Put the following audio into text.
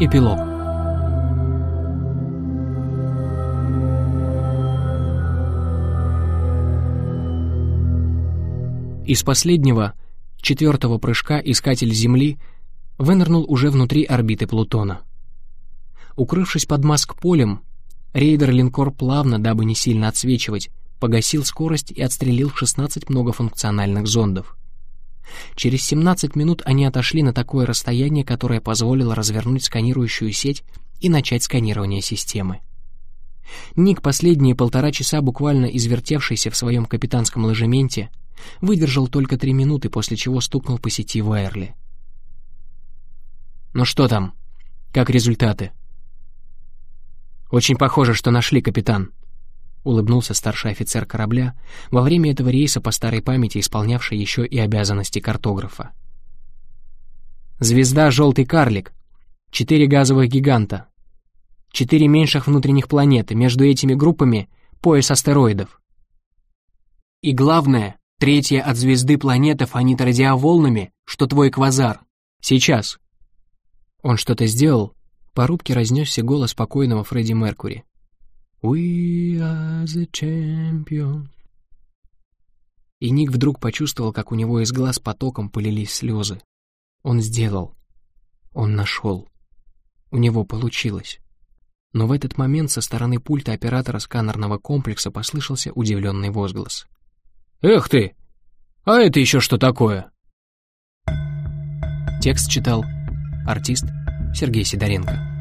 Эпилог. Из последнего, четвертого прыжка искатель Земли вынырнул уже внутри орбиты Плутона. Укрывшись под маск-полем, рейдер-линкор плавно, дабы не сильно отсвечивать, погасил скорость и отстрелил 16 многофункциональных зондов. Через 17 минут они отошли на такое расстояние, которое позволило развернуть сканирующую сеть и начать сканирование системы. Ник, последние полтора часа буквально извертевшийся в своем капитанском ложементе, выдержал только три минуты, после чего стукнул по сети Вайерли. «Ну что там? Как результаты?» «Очень похоже, что нашли, капитан», — улыбнулся старший офицер корабля, во время этого рейса по старой памяти исполнявший еще и обязанности картографа. «Звезда «Желтый карлик», четыре газовых гиганта, четыре меньших внутренних планеты, между этими группами — пояс астероидов. И главное, третья от звезды планета фонит радиоволнами, что твой квазар. Сейчас». Он что-то сделал, по рубке разнесся голос спокойного Фредди Меркури. We are the champions. И Ник вдруг почувствовал, как у него из глаз потоком полились слезы. Он сделал. Он нашел. У него получилось. Но в этот момент со стороны пульта оператора сканерного комплекса послышался удивленный возглас. «Эх ты! А это еще что такое?» Текст читал артист Сергей Сидоренко.